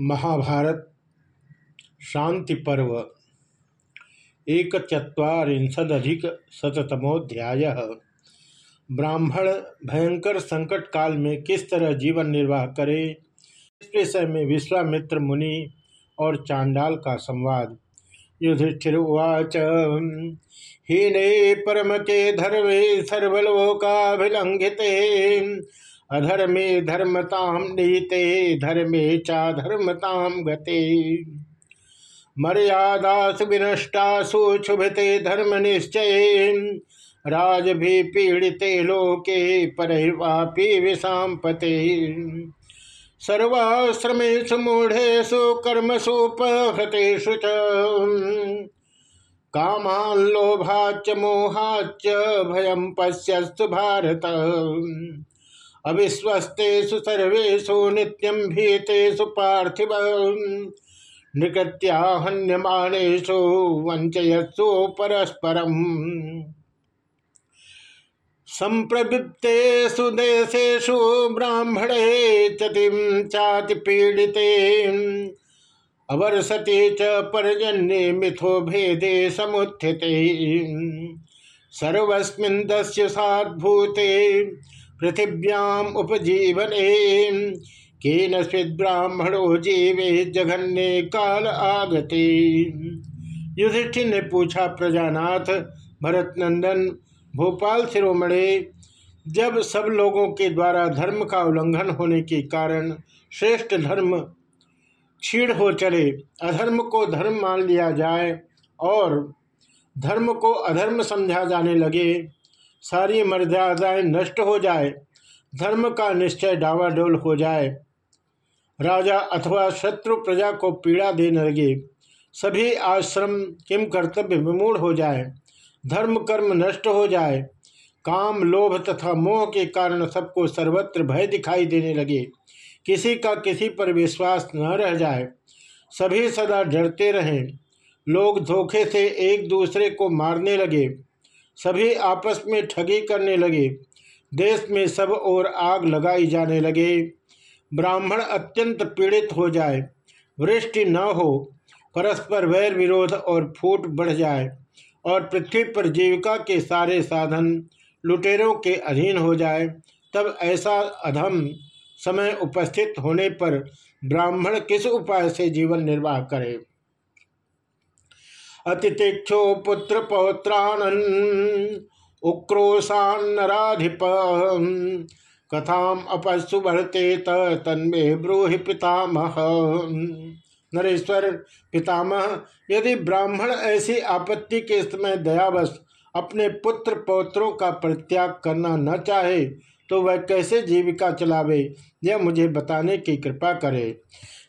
महाभारत, शांति पर्व एक चुरीशदिक शतमोध्याय ब्राह्मण भयंकर संकट काल में किस तरह जीवन निर्वाह करे इस विषय में विश्वामित्र मुनि और चांडाल का संवाद। युधिष्ठिर्वाच, हीने परम के धर्मे सर्वलोकाभिलंघिते अधर्मे धर्मताम नीते धर्मे चा धर्मताम गते। मर्यादासु विनष्टासु क्षुभिते धर्म निश्चय राज भी पीड़िते लोके परवापी विषाम पते सर्वाश्रमेशु मूढ़ेशु कर्मसु च। कामान लोभाच मोहाच भयम पश्यस्तु भारत अविश्वस्तेषु सर्वेषु नित्यं भीतेषु पार्थिव। निकृत्याहन्यमानेषु वञ्चयत्सु परस्परम्। सम्प्रवृत्तेषु देशेषु ब्राह्मणे चतिं चातिपीडिते अवर्षति च पर्जन्ये मिथो भेदे समुत्थिते। सर्वस्मिन् दस्य साद्भूते। पृथिव्याम उपजीवने केन ब्राह्मणो जीवे जघन्य काल आगते। युधिष्ठिर ने पूछा, प्रजानाथ भरत नंदन भोपाल शिरोमणे, जब सब लोगों के द्वारा धर्म का उल्लंघन होने के कारण श्रेष्ठ धर्म क्षीण हो चले, अधर्म को धर्म मान लिया जाए और धर्म को अधर्म समझा जाने लगे सारी मर्यादाएँ नष्ट हो जाए, धर्म का निश्चय डावाडोल हो जाए। राजा अथवा शत्रु प्रजा को पीड़ा देने लगे। सभी आश्रम किम कर्तव्य विमूढ़ हो जाए, धर्म कर्म नष्ट हो जाए। काम, लोभ तथा मोह के कारण सबको सर्वत्र भय दिखाई देने लगे। किसी का किसी पर विश्वास न रह जाए। सभी सदा डरते रहें। लोग धोखे से एक दूसरे को मारने लगे। सभी आपस में ठगी करने लगे। देश में सब ओर आग लगाई जाने लगे। ब्राह्मण अत्यंत पीड़ित हो जाए। वृष्टि न हो, परस्पर वैर विरोध और फूट बढ़ जाए और पृथ्वी पर जीविका के सारे साधन लुटेरों के अधीन हो जाए, तब ऐसा अधम समय उपस्थित होने पर ब्राह्मण किस उपाय से जीवन निर्वाह करे? अतिथिक्षो पुत्र पौत्रानन उक्रोशान्नराधिप कथाम अपस्सु बढ़ते तन्मे ब्रूहि पितामह। नरेश्वर, पितामह, यदि ब्राह्मण ऐसी आपत्ति के समय दयावश अपने पुत्र पौत्रों का परित्याग करना न चाहे तो वह कैसे जीविका चलावे, यह मुझे बताने की कृपा करे।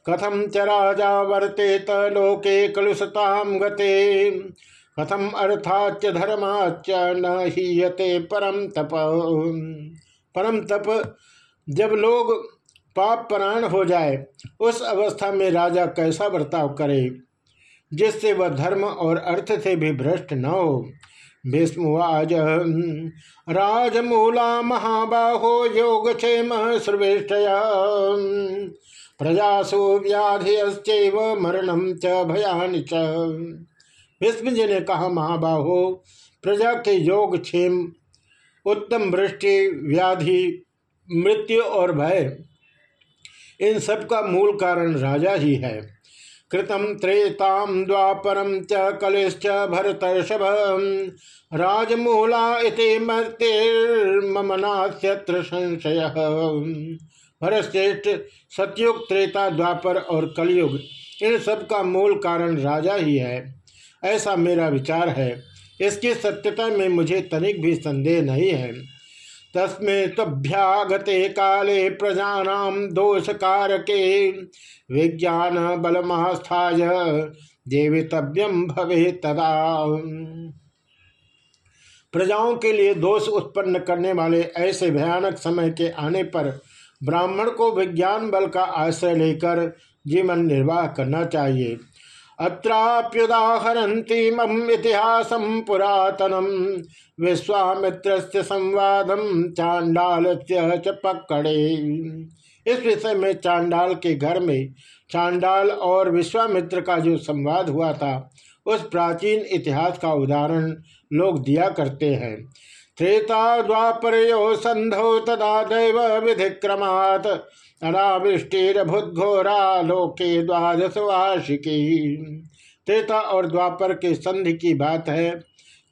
कथम च राजा वर्तेत लोके कलुषताम गते। कथम अर्थाच धर्माच न हीयते परम तप। परम तप जब लोग पाप परायण हो जाए, उस अवस्था में राजा कैसा बर्ताव करे, जिससे वह धर्म और अर्थ से भी भ्रष्ट न हो। भीष्मवाज राजमूला महाबाहो योगक्षेम श्रेष्ठ प्रजासु व्याधिश्चैव मरणम च भयानि च। भीष्म जी ने कहा, महाबाहो, प्रजा के योग क्षेम उत्तम वृष्टि, व्याधि, मृत्यु और भय, इन सब का मूल कारण राजा ही है। कृतम त्रेताम द्वापरम च कलिश्च भरतर्षभ राजमूला इति संशय। भरतश्रेष्ठ, सतयुग, त्रेता, द्वापर और कलयुग, इन सब का मूल कारण राजा ही है। ऐसा मेरा विचार है। इसकी सत्यता में मुझे तनिक भी संदेह नहीं है। तस्मे तभ्यागते काले प्रजानाम दोष कारके विज्ञान बलमास्थाय जीवितव्यम भवे तदा। प्रजाओं के लिए दोष उत्पन्न करने वाले ऐसे भयानक समय के आने पर ब्राह्मण को विज्ञान बल का आश्रय लेकर जीवन निर्वाह करना चाहिए। अत्राप्युदाहरती मम इतिहास पुरातनम विश्वामित्र संवादम चांडाल च इस विषय में चांडाल के घर में चांडाल और विश्वामित्र का जो संवाद हुआ था, उस प्राचीन इतिहास का उदाहरण लोग दिया करते हैं। त्रेता द्वापर संधो तदा दैव विधिक्रमात्। अनावृष्टिभुद्घोरा लोके द्वादश वार्षिकी त्रेता और द्वापर के संधि की बात है।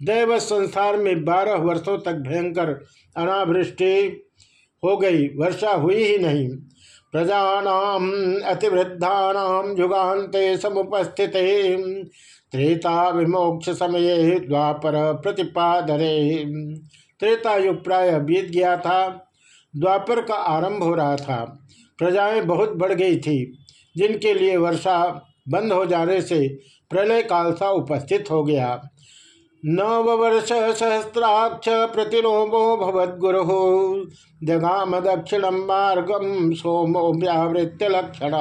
दैव संसार में बारह वर्षों तक भयंकर अनावृष्टि हो गई। वर्षा हुई ही नहीं। प्रजानाम अतिवृद्धा युगान्ते समुपस्थित। त्रेता विमोक्ष समय द्वापर प्रतिपादरे। त्रेता युग प्राय बीत गया था। द्वापर का आरंभ हो रहा था। प्रजाएँ बहुत बढ़ गई थी, जिनके लिए वर्षा बंद हो जाने से प्रलय काल सा उपस्थित हो गया। नववर्ष सहस्राक्ष प्रतिलोमो भवद्गुरु जगाम दक्षिणम मार्गम सोमो व्यावृत्य लक्षण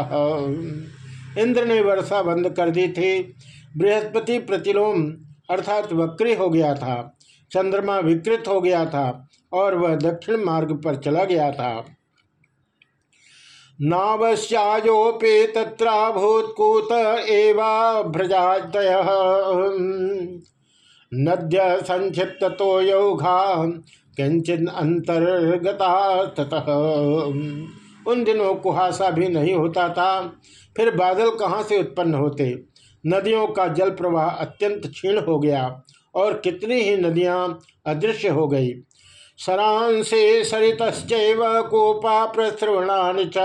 इंद्र ने वर्षा बंद कर दी थी। बृहस्पति प्रतिलोम अर्थात वक्री हो गया था, चंद्रमा विकृत हो गया था और वह दक्षिण मार्ग पर चला गया था। नावश्यायोपे तत्राभूतकूत एवा भ्रजादय नद्य संक्षिप्त तो योगा किंचन अंतर्गता ततः। उन दिनों कुहासा भी नहीं होता था, फिर बादल कहाँ से उत्पन्न होते? नदियों का जल प्रवाह अत्यंत क्षीण हो गया और कितनी ही नदियाँ अदृश्य हो गई। सरांसे सरित कोपा च।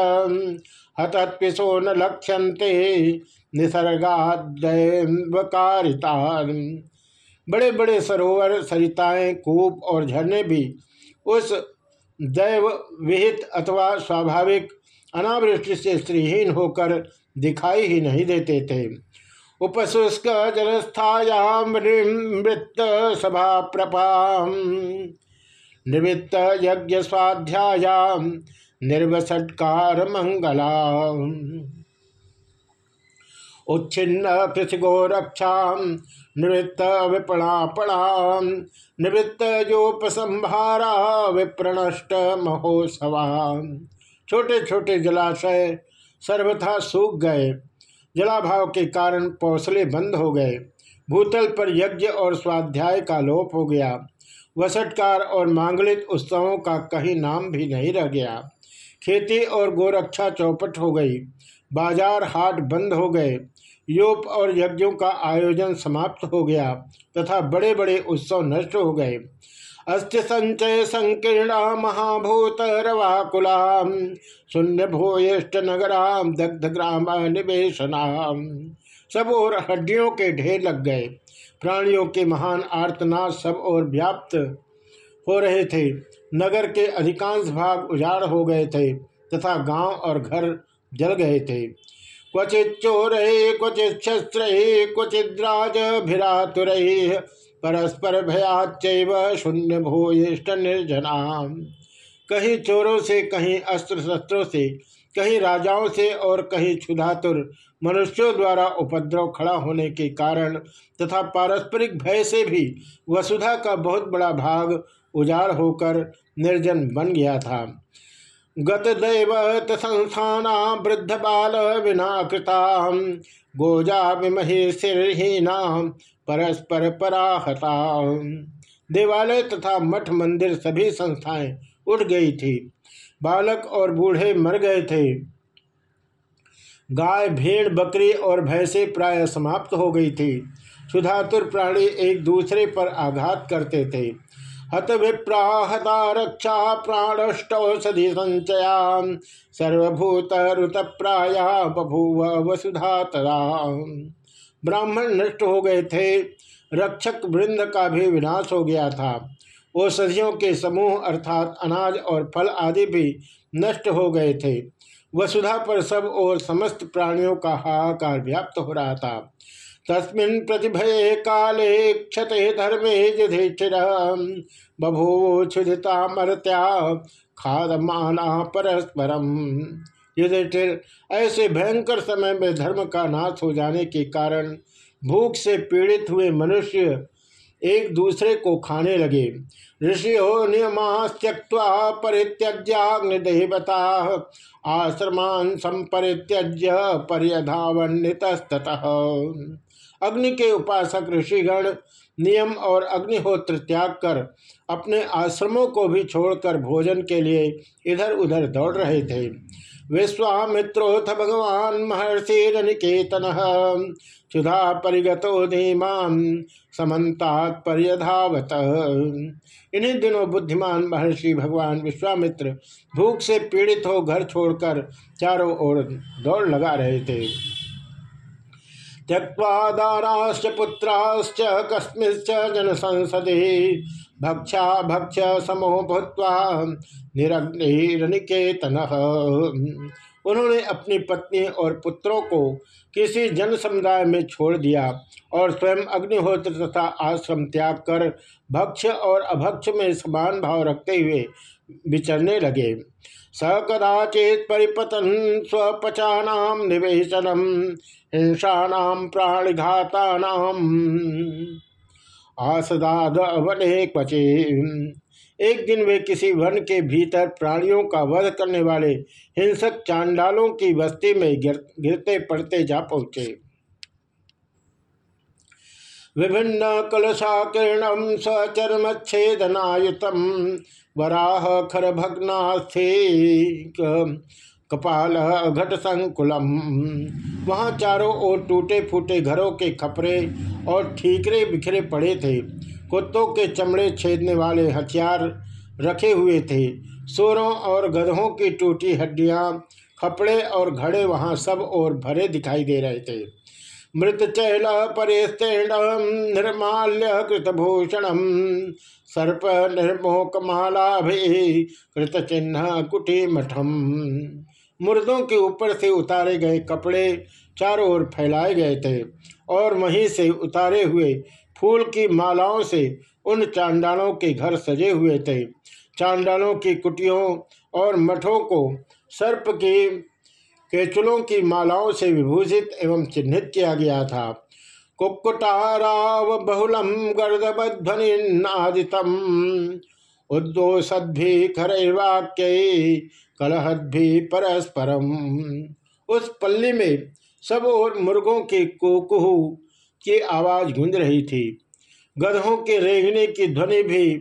हतत्सो न लक्ष्यंते निसर्गादकारिता बड़े बड़े सरोवर, सरिताएँ, कूप और झरने भी उस दैव विहित अथवा स्वाभाविक अनावृष्टि से श्रीहीन होकर दिखाई ही नहीं देते थे। उपशुष्क जलस्थायामृत सभा प्रपा निवृत्त यज्ञ स्वाध्यायाम निर्वसत्कार मंगला उच्छिन्न पृथ्गो रक्षा निवृत्त विपणापणा निवृत्त जोपसंभारा विप्रणष्ट महोत्सवा छोटे छोटे जलाशय सर्वथा सूख गए। जलाभाव के कारण पौसले बंद हो गए। भूतल पर यज्ञ और स्वाध्याय का लोप हो गया। वसटकार और मांगलिक उत्सवों का कहीं नाम भी नहीं रह गया। खेती और गोरक्षा चौपट हो गई, बाज़ार हाट बंद हो गए, योप और यज्ञों का आयोजन समाप्त हो गया तथा बड़े बड़े उत्सव नष्ट हो गए। अस्थि संचय संकीर्णा महाभूत रवाकुला शून्य भूयिष्ट नगराम, दग्ध ग्राम निवेशना सब और हड्डियों के ढेर लग गए। प्राणियों के महान आर्तनाद सब और व्याप्त हो रहे थे। नगर के अधिकांश भाग उजाड़ हो गए थे तथा गाँव और घर जल गए थे। क्वचित चोर क्वचित शस्त्र क्वचित राज परस्पर भयाचैव शून्य भूयिष्ट निर्जना कहीं चोरों से, कहीं अस्त्र शस्त्रों से कहीं राजाओं से और कहीं क्षुधातुर मनुष्यों द्वारा उपद्रव खड़ा होने के कारण तथा पारस्परिक भय से भी वसुधा का बहुत बड़ा भाग उजाड़ होकर निर्जन बन गया था। गत दैवत संस्थाना वृद्ध बाल विना कृता गोजा विमहे सिरहीना परस्पर पराहता देवालय तथा मठ मंदिर सभी संस्थाएँ उठ गई थी। बालक और बूढ़े मर गए थे। गाय, भेड़, बकरी और भैंसे प्राय समाप्त हो गई थी। सुधातुर प्राणी एक दूसरे पर आघात करते थे। हत विप्राहता रक्षा प्राणष्टौषधि संचया सर्वभूत ऋत प्राया बभूव वसुधा तरा ब्राह्मण नष्ट हो गए थे। रक्षक वृंद का भी विनाश हो गया था। औषधियों के समूह अर्थात अनाज और फल आदि भी नष्ट हो गए थे। वसुधा पर सब और समस्त प्राणियों का हाहाकार व्याप्त हो रहा था। तस्मिन् प्रतिभये काले क्षते धर्मे युधिष्ठिर बभूव क्षुधिता मरत्या खादमाना परस्परम। युधिष्ठिर, ऐसे भयंकर समय में धर्म का नाश हो जाने के कारण भूख से पीड़ित हुए मनुष्य एक दूसरे को खाने लगे। ऋषियो नियमास्त्यक्वा परित्यज्याग्निदेवता। आश्रमान संपरित्यज्य पर्यधावन्वितस्तः अग्नि के उपासक ऋषिगण नियम और अग्निहोत्र त्याग कर अपने आश्रमों को भी छोड़कर भोजन के लिए इधर उधर दौड़ रहे थे। विश्वामित्रोथ भगवान महर्षि निकेतन क्षुधा परिगतो धीमान समन्तात इन्हीं दिनों बुद्धिमान महर्षि भगवान विश्वामित्र भूख से पीड़ित हो घर छोड़कर चारों ओर दौड़ लगा रहे थे। त्यक्वादाराश्च पुत्राश्च, कस्मिश्च जन संसदे भक्षा भक्ष समो भूत्वा निरग्निकेतन उन्होंने अपनी पत्नी और पुत्रों को किसी जन समुदाय में छोड़ दिया और स्वयं अग्निहोत्र तथा आश्रम त्याग कर भक्ष और अभक्ष में समान भाव रखते हुए विचरने लगे। स कदाचित परिपतन स्वपचा निवेशनम हिंसाणाम प्राणिघातानाम आसदाद वने क्वचे एक दिन वे किसी वन के भीतर प्राणियों का वध करने वाले हिंसक चांडालों की बस्ती में गिर, गिरते पड़ते जा पहुँचे। विभिन्न कलशाकीर्णम सचर्मच्छेदनायुतम वराह खर भग्नास्थे कपाल घट संकुलम। वहाँ चारों ओर टूटे फूटे घरों के खपरे और ठीकरे बिखरे पड़े थे। कुत्तों के चमड़े छेदने वाले हथियार रखे हुए थे। सोरों और गधों की टूटी हड्डियाँ, खपड़े और घड़े वहाँ सब और भरे दिखाई दे रहे थे। मृत चैल परिस्तेण निर्माल्य कृतभूषणम सर्प निर्मोक माला भी कृत चिन्ह कुटी मठम मुर्दों के ऊपर से उतारे गए कपड़े चारों ओर फैलाए गए थे और वहीं से उतारे हुए फूल की मालाओं से उन चांडालों के घर सजे हुए थे। चांडालों की कुटियों और मठों को सर्प की केचुलों की मालाओं से विभूषित एवं चिन्हित किया गया था। कुक्कुटाराव बहुलम गर्दबध्वनिनादितम उद्दोषद्भि खरवाक्य कलहद्भि परस्परम उस पल्ली में सब और मुर्गों के कुकुहू की आवाज़ गूंज रही थी। गधों के रेंगने की ध्वनि भी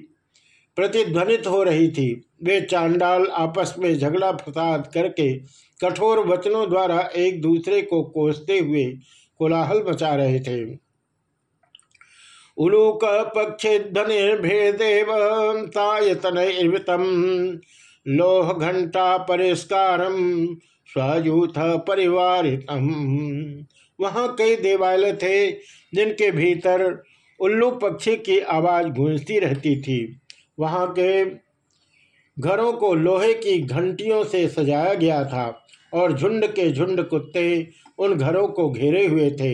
प्रतिध्वनित हो रही थी। वे चांडाल आपस में झगड़ा फसाद करके कठोर वचनों द्वारा एक दूसरे को कोसते हुए कोलाहल मचा रहे थे। उलूक पक्षे धनिर्भेदेव तायतन लोह घंटा परिष्कार, स्वयूथ परिवार वहाँ कई देवालय थे, जिनके भीतर उल्लू पक्षी की आवाज़ गूंजती रहती थी। वहाँ के घरों को लोहे की घंटियों से सजाया गया था और झुंड के झुंड कुत्ते उन घरों को घेरे हुए थे।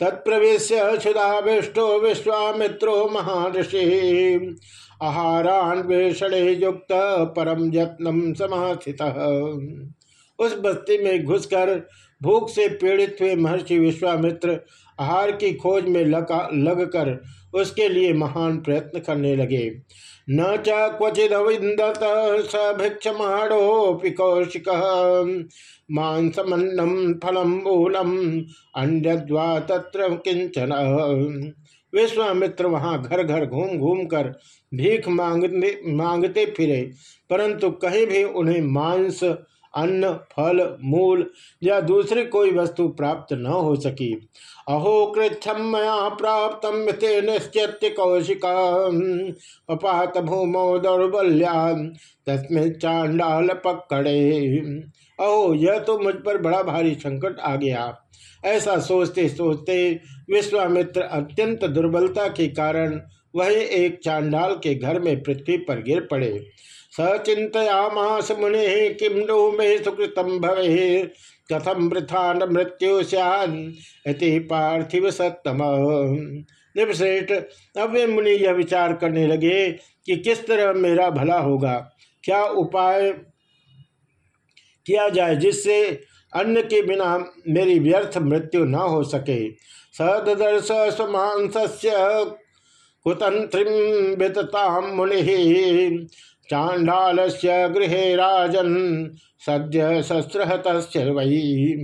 तत्प्रवेश क्षुदाविष्टो विश्वामित्रो महर्षि आहारान्वेषण युक्त परम यत्नम समाथित उस बस्ती में घुसकर भूख से पीड़ित हुए महर्षि विश्वामित्र आहार की खोज में लगा, लगकर उसके लिए महान प्रयत्न करने लगे। न च क्वचिदविंदत स भिक्षमाणोपि कौशिक। मांसमन्नम फलम मूलम अन्यद्वा तत्र किंचन विश्वामित्र वहाँ घर घर घूम घूम कर भीख मांगते मांगते फिरे, परंतु कहीं भी उन्हें मांस अन्न, फल, मूल या दूसरी कोई वस्तु प्राप्त न हो सकी। अहो कृच्छम मया प्राप्त निश्चित कौशिका पपात भूमो दौर्बल्या, तस्में चांडाल पकड़े अहो, यह तो मुझ पर बड़ा भारी संकट आ गया। ऐसा सोचते सोचते विश्वामित्र अत्यंत दुर्बलता के कारण वही एक चांडाल के घर में पृथ्वी पर गिर पड़े। सचिंतयामास मुनि किम नो मे सुकृतम भवे? कथम वृथा न मृत्यु सैति पार्थिव सत्तम। निवश्रेष्ठ अब वे मुनि यह विचार करने लगे कि किस तरह मेरा भला होगा? क्या उपाय किया जाए जिससे अन्न के बिना मेरी व्यर्थ मृत्यु न हो सके? सदर्श स्वमांस कुतंत्रिम वितताम मुनि। चांडाल से गृह राजन सद्य शस्त्रहत वही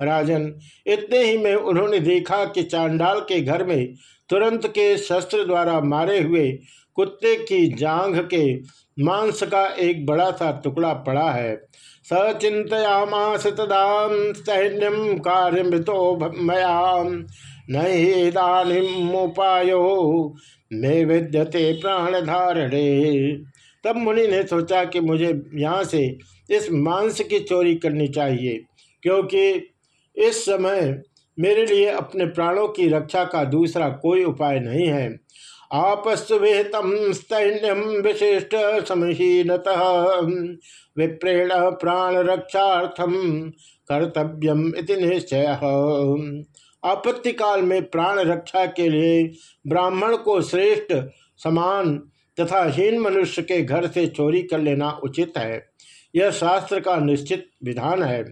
राजन, इतने ही में उन्होंने देखा कि चांडाल के घर में तुरंत के शस्त्र द्वारा मारे हुए कुत्ते की जांघ के मांस का एक बड़ा सा टुकड़ा पड़ा है। सचिंतयामास तदा सैन्यम कार्यमृतो मया नहीदानीमुपायो मे विद्यते प्राण धारणे तब मुनि ने सोचा कि मुझे यहाँ से इस मांस की चोरी करनी चाहिए, क्योंकि इस समय मेरे लिए अपने प्राणों की रक्षा का दूसरा कोई उपाय नहीं है। आपस्तु विहितम सैन्यम विशिष्ट समहीनत विप्रेण प्राण रक्षार्थम कर्तव्यम इति निश्चय। आपत्ति काल में प्राण रक्षा के लिए ब्राह्मण को श्रेष्ठ समान तथा हीन मनुष्य के घर से चोरी कर लेना उचित है। यह शास्त्र का निश्चित विधान है।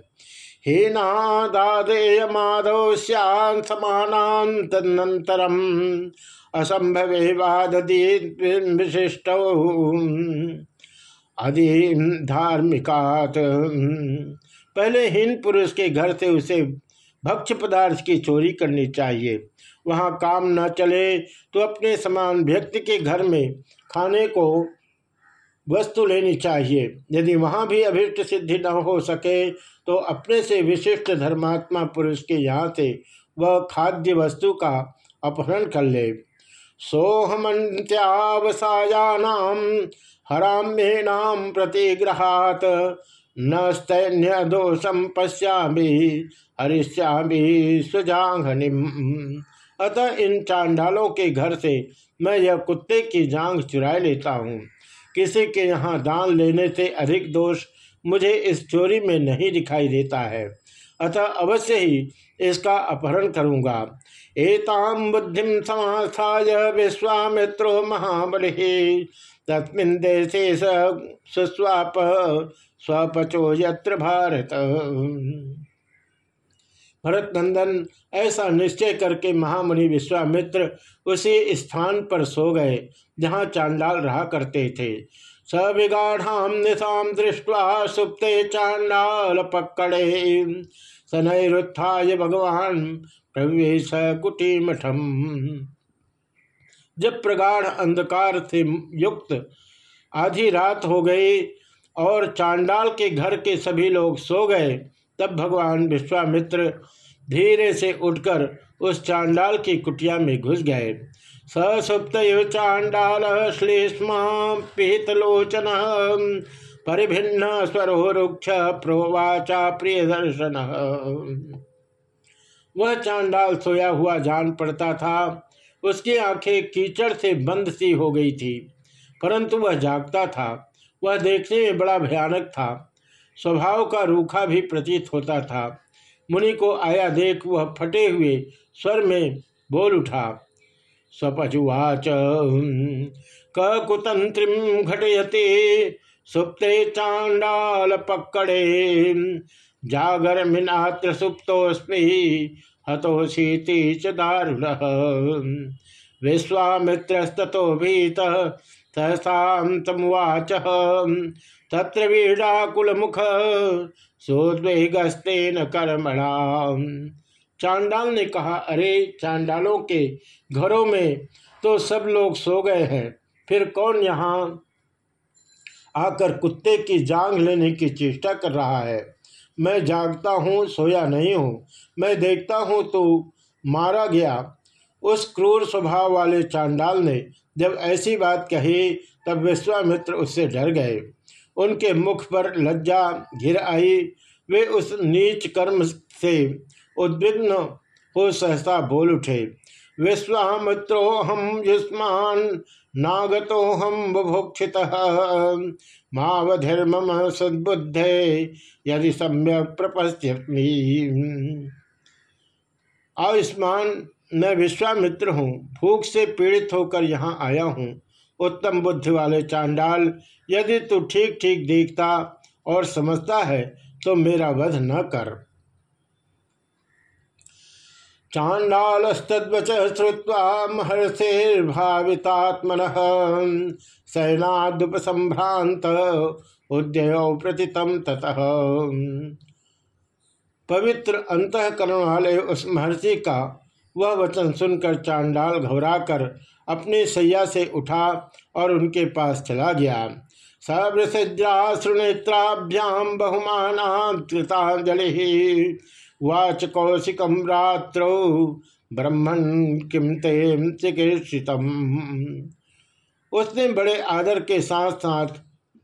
हीनादेय माधव समान तदनंतरम असंभवे वादी विशिष्ट आदि धार्मिकात। पहले हीन पुरुष के घर से उसे भक्ष पदार्थ की चोरी करनी चाहिए। वहाँ काम न चले तो अपने समान व्यक्ति के घर में खाने को वस्तु लेनी चाहिए। यदि वहाँ भी अभिष्ट सिद्धि न हो सके तो अपने से विशिष्ट धर्मात्मा पुरुष के यहाँ से वह खाद्य वस्तु का अपहरण कर ले। सोहमंत्यावसायानाम हराम्येनाम प्रतिग्रहात, न स्तैन्य दोषम पश्यामी हरिश्यामी सुजाघनिम अतः इन चांडालों के घर से मैं यह कुत्ते की जांग चुरा लेता हूँ। किसी के यहाँ दान लेने से अधिक दोष मुझे इस चोरी में नहीं दिखाई देता है। अतः अवश्य ही इसका अपहरण करूँगा। एताम बुद्धि समास्थाय विश्वामित्रो महाबलि। तस्मिन देशे सुस्वाप स्वपचो यत्र भारत भरत नंदन ऐसा निश्चय करके महामुनि विश्वामित्र उसी स्थान पर सो गए, जहाँ चांडाल रहा करते थे। सविगाढ़ाम निशाम दृष्टवा सुप्ते चांडाल पक्कड़े सनैरुत्थाय भगवान प्रवेश कुटी मठम जब प्रगाढ़ अंधकार से युक्त आधी रात हो गई और चांडाल के घर के सभी लोग सो गए। तब भगवान विश्वामित्र धीरे से उठकर उस चांडाल की कुटिया में घुस गए। ससुप्त चांडाल श्लेष्मा पीतलोचन परिभिन्न स्वरो रुक्ष प्रोवाचा प्रिय दर्शन। वह चांडाल सोया हुआ जान पड़ता था। उसकी आँखें कीचड़ से बंद सी हो गई थी, परंतु वह जागता था। वह देखने में बड़ा भयानक था। स्वभाव का रूखा भी प्रतीत होता था। मुनि को आया देख वह फटे हुए स्वर में बोल उठा स्वपजुवाच कुतंत्रिम घटयते, सुप्ते चांडाल पक्कड़े, जागर मिनात्र सुप्तोस्मी हतोशीति च दारुण विश्वामित्रस्तो भीत सहसामुवाच तत्र वीड़ाकुल मुख सोद्वेगस्तेन कर्मणा। चांडाल ने कहा, अरे, चांडालों के घरों में तो सब लोग सो गए हैं, फिर कौन यहाँ आकर कुत्ते की जांग लेने की चेष्टा कर रहा है? मैं जागता हूँ, सोया नहीं हूँ। मैं देखता हूँ तो मारा गया। उस क्रूर स्वभाव वाले चांडाल ने जब ऐसी बात कही, तब विश्वामित्र उससे डर गए। उनके मुख पर लज्जा घिर आई। वे उस नीच कर्म से उद्विग्न हो सहसा बोल उठे। विश्वामित्रो हम युष्मान नागतो हम बुभुक्षित। मावधर्म सद्बुद्धे यदि सम्यक प्रपस्मी आयुष्मान, मैं विश्वामित्र हूँ। भूख से पीड़ित होकर यहाँ आया हूँ। उत्तम बुद्धि वाले चांडाल, यदि तू ठीक ठीक देखता और समझता है तो मेरा वध न कर। चाण्डालस्तद्वच श्रुवा महर्षिर्भावितात्मन सैनादुपसंभ्रांत उद्यय प्रतितम ततः। पवित्र अंतकरण वाले उस महर्षि का वह वचन सुनकर चांडाल घबराकर अपने सैया से उठा और उनके पास चला गया। सवृषिद्राश्रुनेत्राभ्याम बहुमानाजलि वाच कौशिकम रात्रो ब्रह्मण किम ते चिकित्सितम उसने बड़े आदर के साथ साथ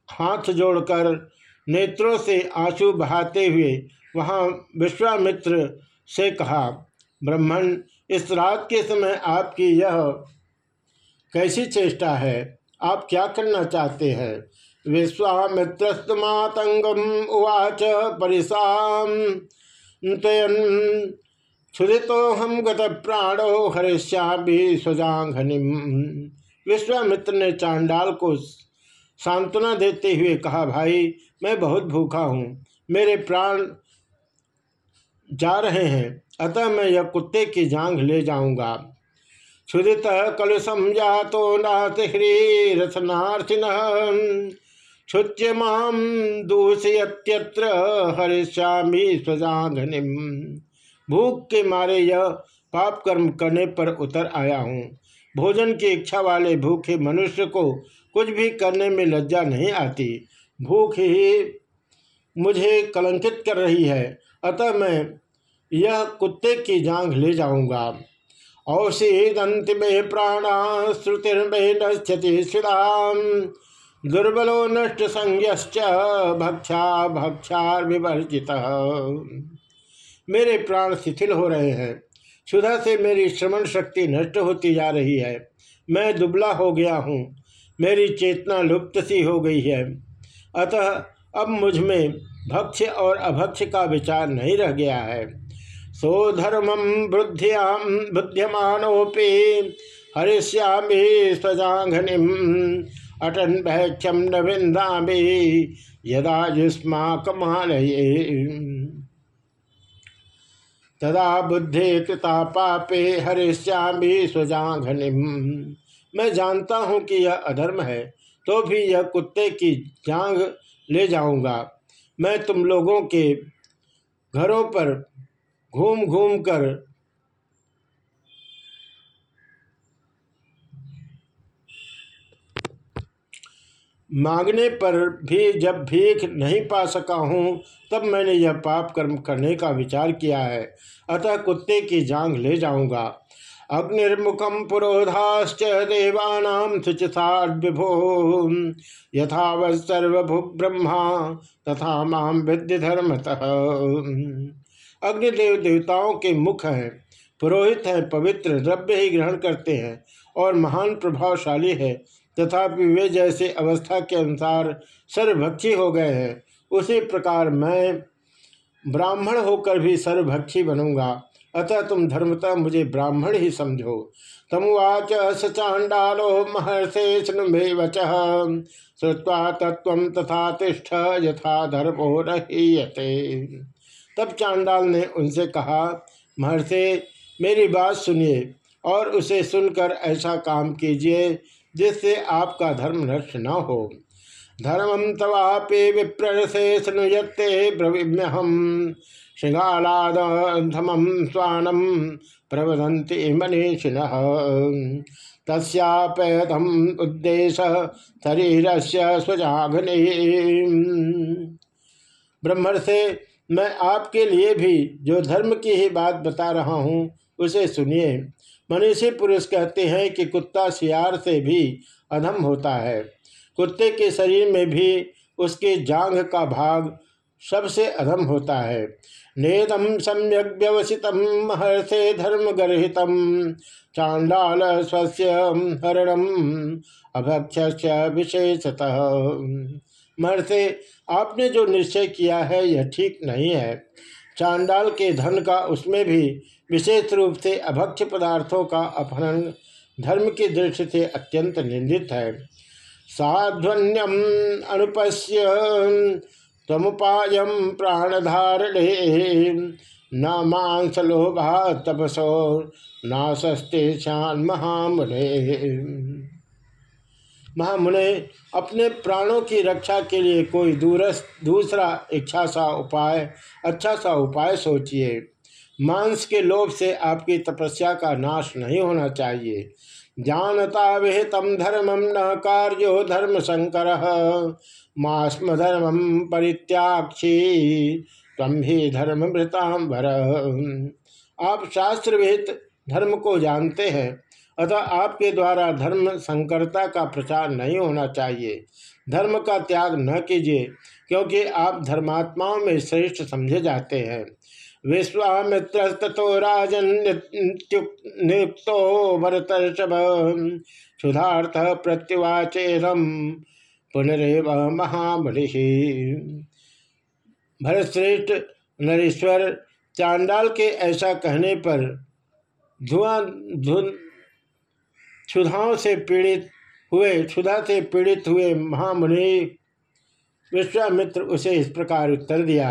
हाथ जोड़कर नेत्रों से आँसू बहाते हुए वहाँ विश्वामित्र से कहा ब्रह्मण इस रात के समय आपकी यह कैसी चेष्टा है? आप क्या करना चाहते हैं? विश्वामित्रस्तमातंगम उवाच परिशाम क्षुदितो हम गत प्राणो हरिष्याभि स्वजाघनिम विश्वामित्र ने चांडाल को सांत्वना देते हुए कहा, भाई, मैं बहुत भूखा हूँ। मेरे प्राण जा रहे हैं। अतः मैं यह कुत्ते की जांग ले जाऊँगा। क्षुदित कलुषम जातो नाथनार्थिन क्षुच्य माम दूषयत्यत्र हरिष्यामी स्वजाघनिम भूख के मारे यह पाप कर्म करने पर उतर आया हूँ। भोजन की इच्छा वाले भूखे मनुष्य को कुछ भी करने में लज्जा नहीं आती। भूख ही मुझे कलंकित कर रही है। अतः मैं यह कुत्ते की जांग ले जाऊँगा। औषीदंत में प्राणा श्रुतिर्मे नश्यति श्रीराम दुर्बलो नष्ट संज्ञश्च भक्षा भक्षार विवर्जित मेरे प्राण शिथिल हो रहे हैं। क्षुधा से मेरी श्रवण शक्ति नष्ट होती जा रही है। मैं दुबला हो गया हूँ। मेरी चेतना लुप्त सी हो गई है। अतः अब मुझमें भक्ष्य और अभक्ष्य का विचार नहीं रह गया है। सोधर्मम बुद्धियाम बुद्धिमानोपि हरिष्यामी स्वजाघनिम अटन भैक्षम न विंदामी यदा युष्माकमालये। तदा बुद्धि कृता पापे हरिष्यामी स्वजाघनिम मैं जानता हूँ कि यह अधर्म है तो भी यह कुत्ते की जांग ले जाऊँगा। मैं तुम लोगों के घरों पर घूम घूम कर मांगने पर भी जब भीख नहीं पा सका हूँ, तब मैंने यह पाप कर्म करने का विचार किया है। अतः कुत्ते की जांग ले जाऊँगा। अग्निर्मुखम पुरोधाश्च देवानाम शुचिषाभो यथावत सर्वभुग ब्रह्मा तथा माम विद्य धर्मतः। अग्निदेव देवताओं के मुख हैं, पुरोहित हैं, पवित्र, द्रव्य ही ग्रहण करते हैं और महान प्रभावशाली है। तथापि वे जैसे अवस्था के अनुसार सर्वभक्षी हो गए हैं, उसी प्रकार मैं ब्राह्मण होकर भी सर्वभक्षी बनूँगा। अतः तुम धर्मतः मुझे ब्राह्मण ही समझो। तमुवाच स चाण्डालो महर्षे स्नुभे वच श्रुवा तत्व तथा तिष्ठ यथा धर्मो रहीयते तब चांडाल ने उनसे कहा, महर्षि, मेरी बात सुनिए और उसे सुनकर ऐसा काम कीजिए जिससे आपका धर्म नष्ट न हो। धर्मम तवापे विप्रसे स्नुयत्ते ब्रवीम्यहम श्रृंगालाधमम स्वानम प्रवदंती मनीषिण। तस्यापयतम उद्देश्य शरीर से स्वजाघने। ब्रह्मण से मैं आपके लिए भी जो धर्म की ही बात बता रहा हूँ, उसे सुनिए। मनीषी पुरुष कहते हैं कि कुत्ता सियार से भी अधम होता है। कुत्ते के शरीर में भी उसके जांघ का भाग सबसे अधम होता है। नेदम सम्यक व्यवसित महर्षे धर्म गर्हित चांडाल स्वस्य हरणम अभक्ष विशेषतः। महर्षे आपने जो निश्चय किया है, यह ठीक नहीं है। चांडाल के धन का उसमें भी विशेष रूप से अभक्ष पदार्थों का अपहरण धर्म की दृष्टि से अत्यंत निंदित है। साध्वन्यम अनुपस्य तमुपायम प्राणधारणे न मांस लोभा तपसो ना सस्ते शान महामुने महामुने अपने प्राणों की रक्षा के लिए कोई दूरस, दूसरा इच्छा सा उपाय अच्छा सा उपाय सोचिए। मांस के लोभ से आपकी तपस्या का नाश नहीं होना चाहिए। जानता विहितम धर्मम न कार्यो धर्म शंकर मास्म धर्मम परित्याक्षी तम ही धर्म भर आप शास्त्र विहित धर्म को जानते हैं अतः आपके द्वारा धर्म संकरता का प्रचार नहीं होना चाहिए। धर्म का त्याग न कीजिए, क्योंकि आप धर्मात्माओं में श्रेष्ठ समझे जाते हैं। विश्वामित्र तथो नियुक्तो भरतर्षभ क्षुधार्थ प्रत्युवाचेरम पुनरेव महाबलि। भरतश्रेष्ठ नरेश्वर, चांडाल के ऐसा कहने पर धुआँ धुन क्षुधाओं से पीड़ित हुए, क्षुधा से पीड़ित हुए महामुनि विश्वामित्र उसे इस प्रकार उत्तर दिया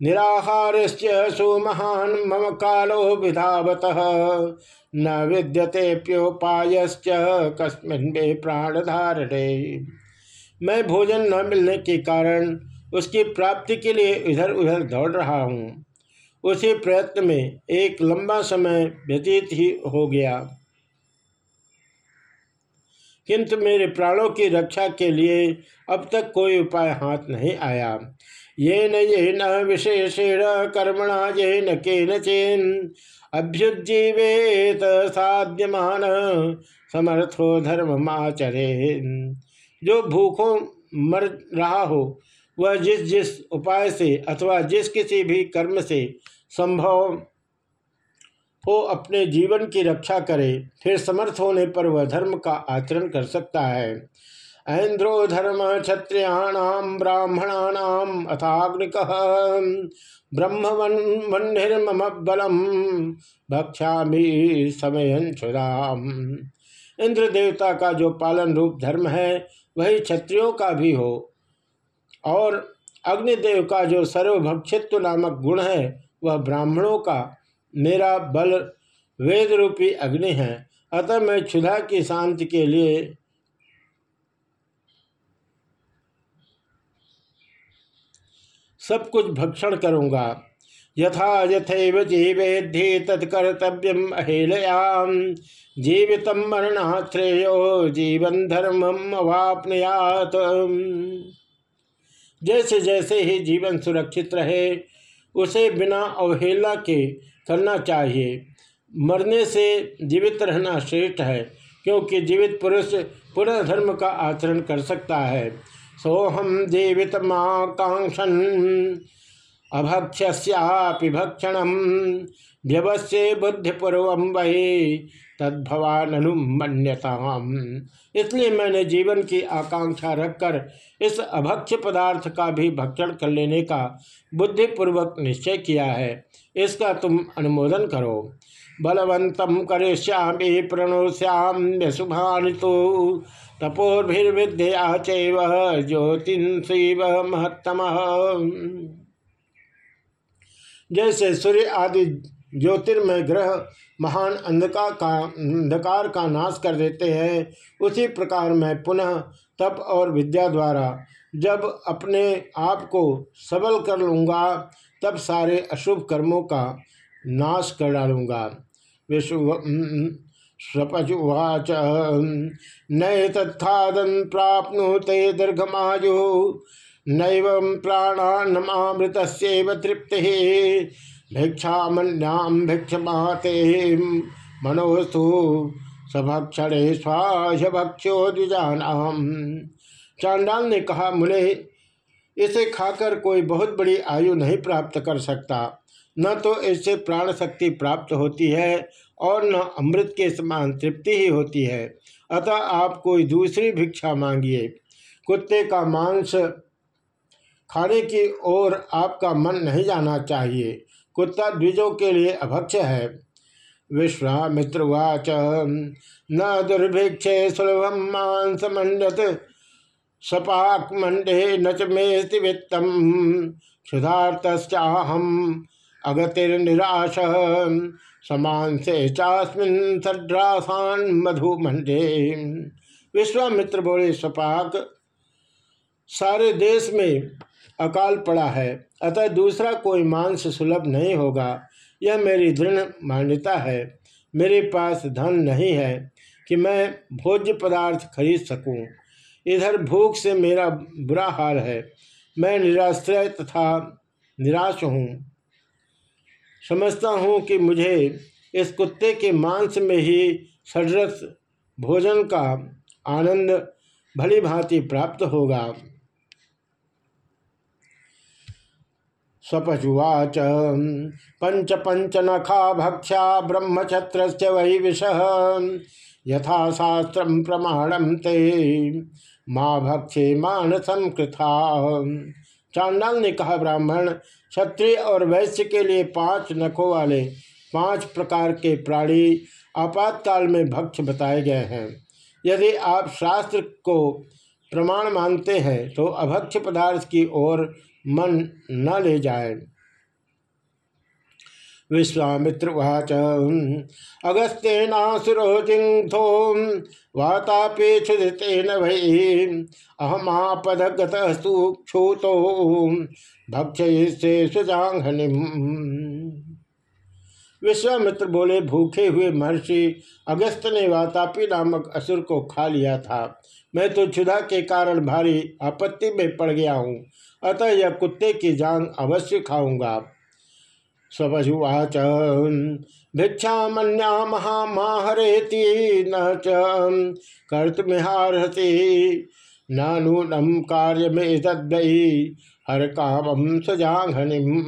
निराहार सुमहान मम कालो विधावत, न विद्यते प्योपायश्च कस्मिन प्राण धारणे मैं भोजन न मिलने के कारण उसकी प्राप्ति के लिए इधर उधर दौड़ रहा हूँ। उसी प्रयत्न में एक लंबा समय व्यतीत ही हो गया। किंतु मेरे प्राणों की रक्षा के लिए अब तक कोई उपाय हाथ नहीं आया। ये न ये न विशेषेण कर्मणा, ये न के न चेन अभ्युजीवेत साध्यमान, समर्थो धर्म आचरे जो भूखों मर रहा हो, वह जिस जिस उपाय से अथवा जिस किसी भी कर्म से संभव हो अपने जीवन की रक्षा करे, फिर समर्थ होने पर वह धर्म का आचरण कर सकता है। ऐन्द्रो धर्म क्षत्रियाणाम ब्राह्मणानाम अथाग्निक ब्रह्म बलम भक्षा समय इंद्र देवता का जो पालन रूप धर्म है, वही क्षत्रियों का भी हो। और अग्निदेव का जो सर्वभक्षित्व नामक गुण है, वह ब्राह्मणों का मेरा बल वेद रूपी अग्नि है, अतः मैं क्षुधा की शांति के लिए सब कुछ भक्षण करूँगा। यथा यथैव जीवेद्धि तत्कर्तव्यम अहेलयाम, जीवित मरणाश्रेयो जीवन धर्मम अवापनयात। जैसे जैसे ही जीवन सुरक्षित रहे, उसे बिना अवहेला के करना चाहिए। मरने से जीवित रहना श्रेष्ठ है, क्योंकि जीवित पुरुष पुनः धर्म का आचरण कर सकता है। सोहम जीवित माकांक्षन अभक्ष्यापि भक्षण व्यवस्य बुद्धिपूर्व वही तद्भवान अनुमन्यताम इसलिए मैंने जीवन की आकांक्षा रखकर इस अभक्ष्य पदार्थ का भी भक्षण कर लेने का बुद्धिपूर्वक निश्चय किया है। इसका तुम अनुमोदन करो। बलवंतम करिष्यामी प्रणोश्याम्य शुभानि तो तपोर्भिर्विद्या चैव ज्योतिषीव महत्तम। जैसे सूर्य आदि ज्योतिर्मय ग्रह महान अंधकार का अंधकार का नाश कर देते हैं, उसी प्रकार मैं पुनः तप और विद्या द्वारा जब अपने आप को सबल कर लूँगा, तब सारे अशुभ कर्मों का नाश कर डालूँगा। विश्व स्वपजुवाच नए तत्खादन प्राप्नुते दीर्घमायु। नैव तृप्ति। भिक्षामन्याम भिक्षमाते मनोस्तु सभक्षणे स्वाह भक्षो द्विजानाम चांडाल ने कहा, मुने, इसे खाकर कोई बहुत बड़ी आयु नहीं प्राप्त कर सकता। न तो इससे प्राण शक्ति प्राप्त होती है और न अमृत के समान तृप्ति ही होती है। अतः आप कोई दूसरी भिक्षा मांगिए। कुत्ते का मांस खाने की ओर आपका मन नहीं जाना चाहिए। कुत्ता द्विजों के लिए अभक्ष है। विश्वामित्रवाच, न दुर्भिक्षे सुलभम मांस मंडत सपाक मंडे न च मेस्ति वित्तम। क्षुधार्तश्चाहम अगतिर निराश समान से चास्मिन सड्रासान मधु मंडे विश्वामित्र बोले, सपाक, सारे देश में अकाल पड़ा है। अतः दूसरा कोई मांस सुलभ नहीं होगा। यह मेरी दृढ़ मान्यता है। मेरे पास धन नहीं है कि मैं भोज्य पदार्थ खरीद सकूँ। इधर भूख से मेरा बुरा हाल है। मैं निराश्रय तथा निराश हूँ। समझता हूँ कि मुझे इस कुत्ते के मांस में ही सडरस भोजन का आनंद भली भांति प्राप्त होगा। स्वपचुवाच पंच पंच नखा भक्षा ब्रह्मछत्र वही विष यथा शास्त्र प्रमाणम ते माँ भक्षे मानसम कृथा। चांडाल ने कहा, ब्राह्मण, क्षत्रिय और वैश्य के लिए पाँच नखों वाले पाँच प्रकार के प्राणी आपातकाल में भक्ष बताए गए हैं। यदि आप शास्त्र को प्रमाण मानते हैं तो अभक्ष पदार्थ की ओर मन न ले जाए। विश्वामित्र वाच अगस्तेनासुरो जिंथो वातापेक्षुतेन भई अहमापदगत सुक्षुतो भक्ष्य सुजाघनि विश्वामित्र बोले, भूखे हुए महर्षि, अगस्त ने वातापी नामक असुर को खा लिया था। मैं तो क्षुधा के कारण भारी आपत्ति में पड़ गया हूँ। अतः यह कुत्ते की जांग अवश्य खाऊँगा। स्वपशुवाच भिक्षामन्या महामाहरेति न च नानूनम कार्य में तद्वयी हर काम सजाघनिम।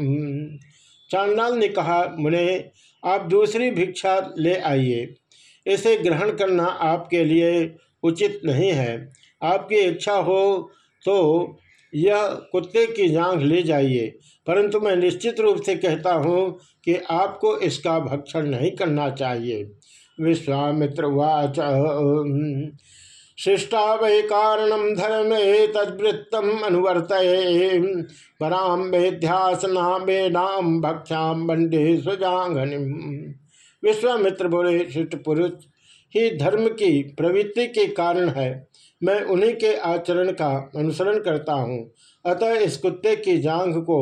चांडाल ने कहा, मुने, आप दूसरी भिक्षा ले आइए। इसे ग्रहण करना आपके लिए उचित नहीं है। आपकी इच्छा हो तो यह कुत्ते की जांघ ले जाइए। परंतु मैं निश्चित रूप से कहता हूँ कि आपको इसका भक्षण नहीं करना चाहिए। विश्वामित्र वाच शिष्टा वै कारणम धर्म तद्वृत्तम अनुवर्त पराम नाम भक्षाम बंडे स्वजांगनिम विश्वामित्र बोले शिष्ट पुरुष ही धर्म की प्रवृत्ति के कारण है। मैं उन्हीं के आचरण का अनुसरण करता हूँ। अतः इस कुत्ते की जांघ को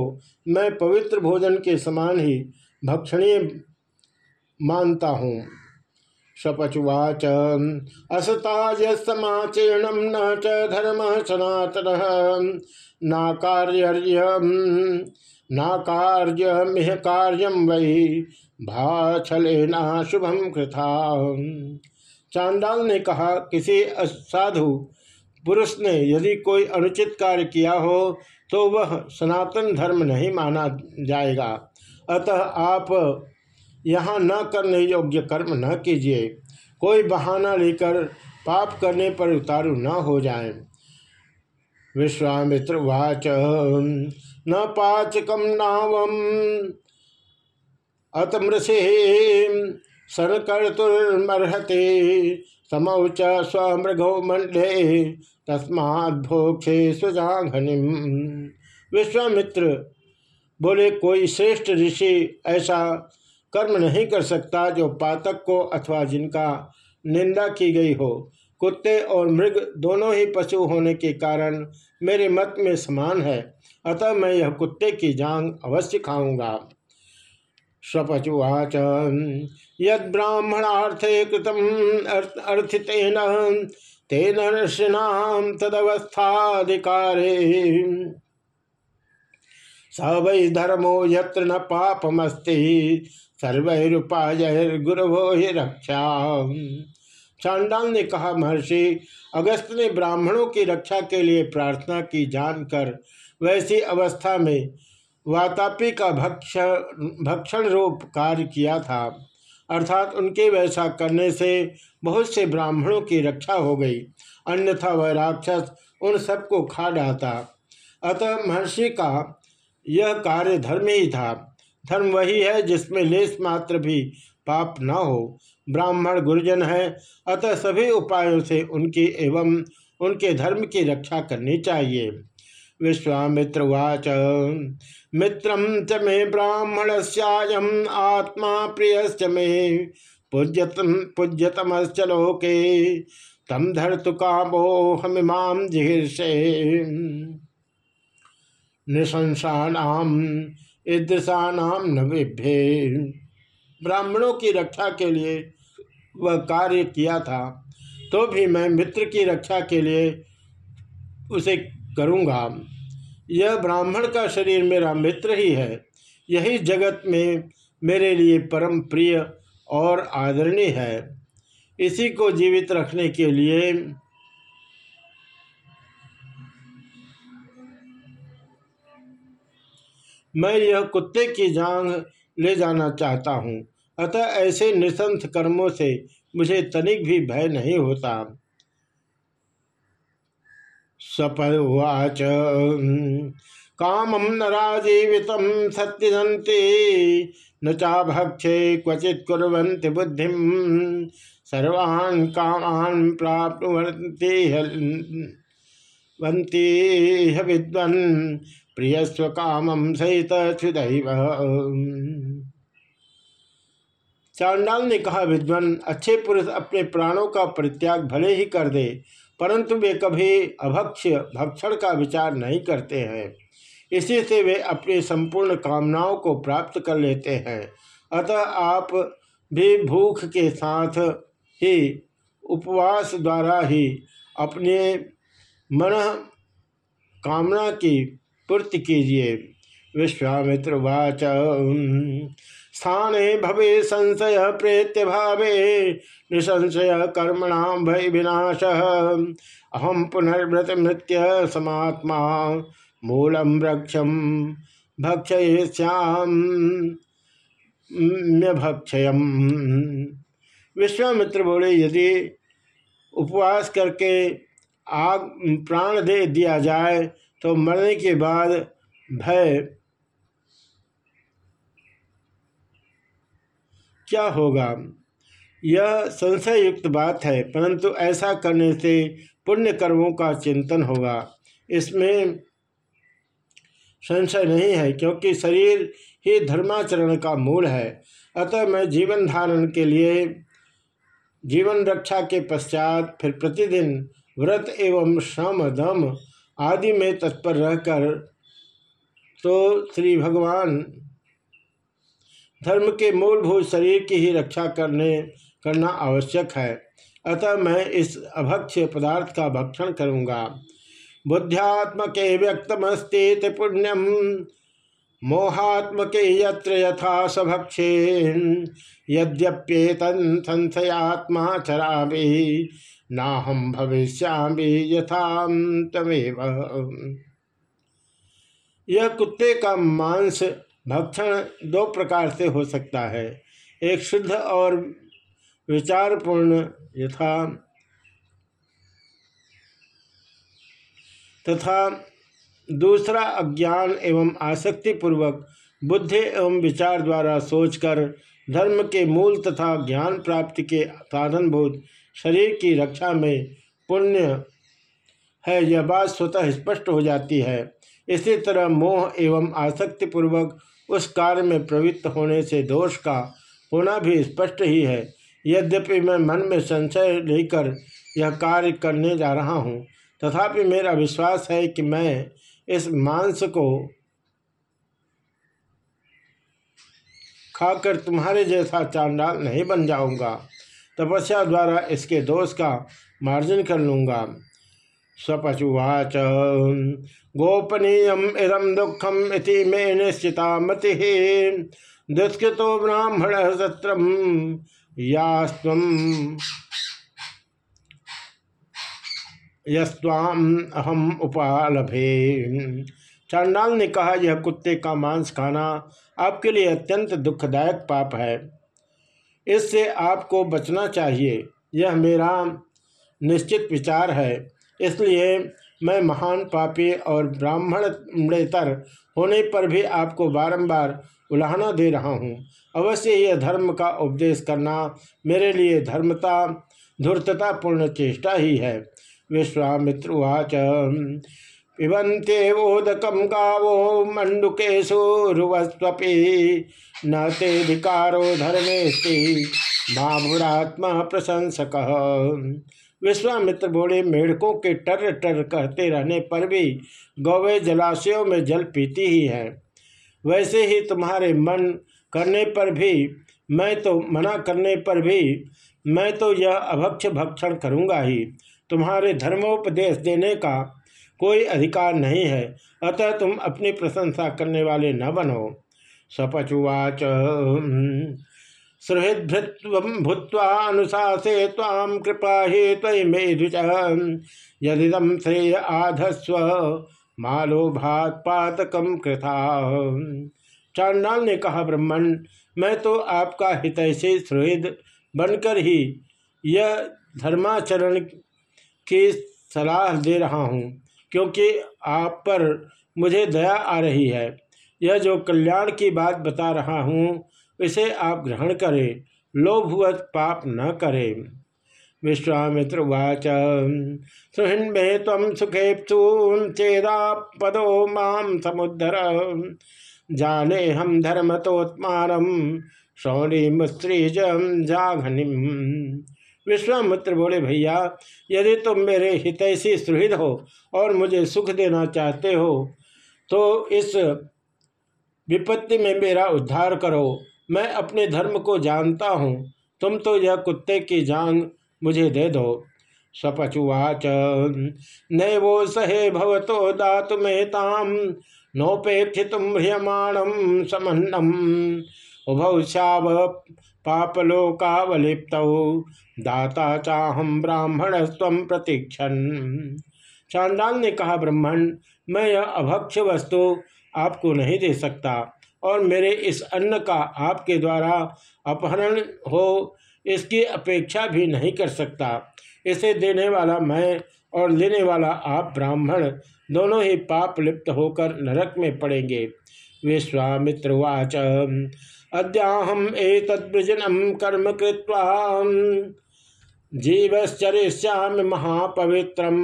मैं पवित्र भोजन के समान ही भक्षणीय मानता हूँ। सपचुवाच असताजसमाचीर्णम न च धर्म सनातन ना कार्य ना कार्य मिह कार्यम वही भाछले शुभम कृथा चांडाल ने कहा, किसी साधु पुरुष ने यदि कोई अनुचित कार्य किया हो तो वह सनातन धर्म नहीं माना जाएगा। अतः आप यहाँ न करने योग्य कर्म न कीजिए। कोई बहाना लेकर पाप करने पर उतारू न हो जाए। विश्वामित्र वाच। न पाचकम नावम अतमृषि सरकर्तुर्मर्हते समौच स्वमृगो मंडे तस्मात्भोक्षे स्वजाघनिम विश्वामित्र, बोले, कोई श्रेष्ठ ऋषि ऐसा कर्म नहीं कर सकता जो पातक को अथवा जिनका निंदा की गई हो। कुत्ते और मृग दोनों ही पशु होने के कारण मेरे मत में समान है। अतः मैं यह कुत्ते की जांग अवश्य खाऊँगा। स्वपचुवाच यद ब्राह्मणार्थे कृतम अर्थितेन, तेन ऋषिणाम तदवस्थाधिकारे। स वै धर्मो यत्र न पापमस्ति सर्वैरुपायुरवो ही रक्षा। चांडाल ने कहा, महर्षि, अगस्त ने ब्राह्मणों की रक्षा के लिए प्रार्थना की जानकर, वैसी अवस्था में वातापी का भक्ष भक्षण रूप कार्य किया था। अर्थात उनके वैसा करने से बहुत से ब्राह्मणों की रक्षा हो गई। अन्यथा वह राक्षस उन सबको खा डालता। अतः महर्षि का यह कार्य धर्म ही था। धर्म वही है जिसमें लेस मात्र भी पाप न हो। ब्राह्मण गुरुजन है, अतः सभी उपायों से उनकी एवं उनके धर्म की रक्षा करनी चाहिए। विश्वामित्रवाच। मित्रम च मे ब्राह्मण सयम आत्मा प्रियश्च मे। पूज्यतम पूज्यतमश्च लोके। तम धर्तु कामो हमिमाम जिहिर्षे। निशंसानाम ईदृशानाम न विभ्ये ब्राह्मणों की रक्षा के लिए वह कार्य किया था तो भी मैं मित्र की रक्षा के लिए उसे करूँगा। यह ब्राह्मण का शरीर मेरा मित्र ही है। यही जगत में मेरे लिए परम प्रिय और आदरणीय है। इसी को जीवित रखने के लिए मैं यह कुत्ते की जांग ले जाना चाहता हूँ। अतः ऐसे निसंत कर्मों से मुझे तनिक भी भय नहीं होता। सपवाच कामम नाजीवित सत्यजंती न चा भक्षे क्वचित कुरंति बुद्धि। सर्वान् कामान प्राप्त विद्वन प्रिय स्वकामम सहित क्षुदैव चांडाल ने कहा, विद्वन, अच्छे पुरुष अपने प्राणों का परित्याग भले ही कर दे परंतु वे कभी अभक्ष्य भक्षण का विचार नहीं करते हैं। इसी से वे अपनी संपूर्ण कामनाओं को प्राप्त कर लेते हैं। अतः आप भी भूख के साथ ही उपवास द्वारा ही अपने मन कामना की पूर्ति कीजिए। विश्वामित्र वाच स्थाने भवे संशय, प्रेत्य भावे, निसंशय कर्मणाम भय विनाश। अहम पुनर्व्रत मृत्य समात्मा मूलम वृक्षम भक्षयश्याम भक्षयम विश्वामित्र बोले, यदि उपवास करके आग, प्राण दे दिया जाए तो मरने के बाद भय क्या होगा? यह संशय युक्त बात है, परंतु ऐसा करने से पुण्य कर्मों का चिंतन होगा। इसमें संशय नहीं है, क्योंकि शरीर ही धर्माचरण का मूल है। अतः मैं जीवन धारण के लिए जीवन रक्षा के पश्चात फिर प्रतिदिन व्रत एवं श्रम दम आदि में तत्पर रहकर तो श्री भगवान धर्म के मूलभूत शरीर की ही रक्षा करने, करना आवश्यक है। अतः मैं इस अभक्ष्य पदार्थ का भक्षण करूँगा। बुद्ध्यात्मके व्यक्तमस्ते पुण्यम मोहात्मके यत्र यथा सभक्षे यद्यप्येतन संशयात्मा चरामि नाहम भविष्यामि यथा तमेव यह कुत्ते का मांस भक्षण दो प्रकार से हो सकता है। एक शुद्ध और विचारपूर्ण यथा तथा दूसरा अज्ञान एवं आसक्ति पूर्वक बुद्धि एवं विचार द्वारा सोचकर धर्म के मूल तथा ज्ञान प्राप्ति के साधनभूत शरीर की रक्षा में पुण्य है, यह बात स्वतः स्पष्ट हो जाती है। इसी तरह मोह एवं आसक्ति पूर्वक उस कार्य में प्रवृत्त होने से दोष का होना भी स्पष्ट ही है। यद्यपि मैं मन में संशय लेकर यह कार्य करने जा रहा हूँ, तथापि मेरा विश्वास है कि मैं इस मांस को खाकर तुम्हारे जैसा चांडाल नहीं बन जाऊँगा। तपस्या द्वारा इसके दोष का मार्जन कर लूँगा। स्वपचुवाच गोपनीय इदम दुखम इति मे निश्चिता मति दुष्कृतो ब्राह्मण यास्व यस्वाम अहम उपालभे चांडाल ने कहा, यह कुत्ते का मांस खाना आपके लिए अत्यंत दुखदायक पाप है। इससे आपको बचना चाहिए। यह मेरा निश्चित विचार है। इसलिए मैं महान पापी और ब्राह्मणेतर होने पर भी आपको बारंबार उलाहना दे रहा हूँ। अवश्य यह धर्म का उपदेश करना मेरे लिए धर्मता, धूर्ततापूर्ण चेष्टा ही है। विश्वामित्रुवाच पिबंत्यवोदकम गावो मंडुकेशुरुवस्वी न ते धिकारो धर्मेस्ति महाभुरात्मा प्रशंसक विश्वामित्र बोले मेढकों के टर टर कहते रहने पर भी गौवे जलाशयों में जल पीती ही है। वैसे ही तुम्हारे मन करने पर भी, मैं तो मना करने पर भी, मैं तो यह अभक्ष भक्षण करूँगा ही। तुम्हारे धर्मोपदेश देने का कोई अधिकार नहीं है, अतः तुम अपनी प्रशंसा करने वाले न बनो। सपचुवाच सुहृदृत्व भूत्वानुशासे ताम कृपा हे तय मे मेधुच यदिदम श्रेय आधस्व मालो भात पातकम कृथा ने कहा ब्रह्मण मैं तो आपका हितैषी सुहृद बनकर ही यह धर्माचरण की सलाह दे रहा हूँ, क्योंकि आप पर मुझे दया आ रही है। यह जो कल्याण की बात बता रहा हूँ इसे आप ग्रहण करें, लोभवत पाप न करें। विश्वामित्र वाच सुहिन्मे तम सुखेप्सून चेदा पदो माम समुद्धर। जाने हम धर्मतोत्मान सौरी मुस्त्रीजम जाघनिम विश्वामित्र बोले, भैया, यदि तुम मेरे हितैषी सुहृद हो और मुझे सुख देना चाहते हो तो इस विपत्ति में मेरा उद्धार करो। मैं अपने धर्म को जानता हूँ। तुम तो यह कुत्ते की जांग मुझे दे दो। सपचुवाच वो सहे भवतो दातु मेताम नोपेक्षित ह्रियमाणम समन्नम। उभौ श्याव पापलोकावलिप्त, दाता चाहम ब्राह्मण स्व प्रतीक्षण चांडाल ने कहा, ब्राह्मण, मैं यह अभक्ष वस्तु आपको नहीं दे सकता। और मेरे इस अन्न का आपके द्वारा अपहरण हो, इसकी अपेक्षा भी नहीं कर सकता। इसे देने वाला मैं और लेने वाला आप ब्राह्मण दोनों ही पाप लिप्त होकर नरक में पड़ेंगे। विश्वामित्रवाच अद्याहम ए एतद्वृजनम कर्म कृत्वा, जीवश्चरिष्यामि महापवित्रम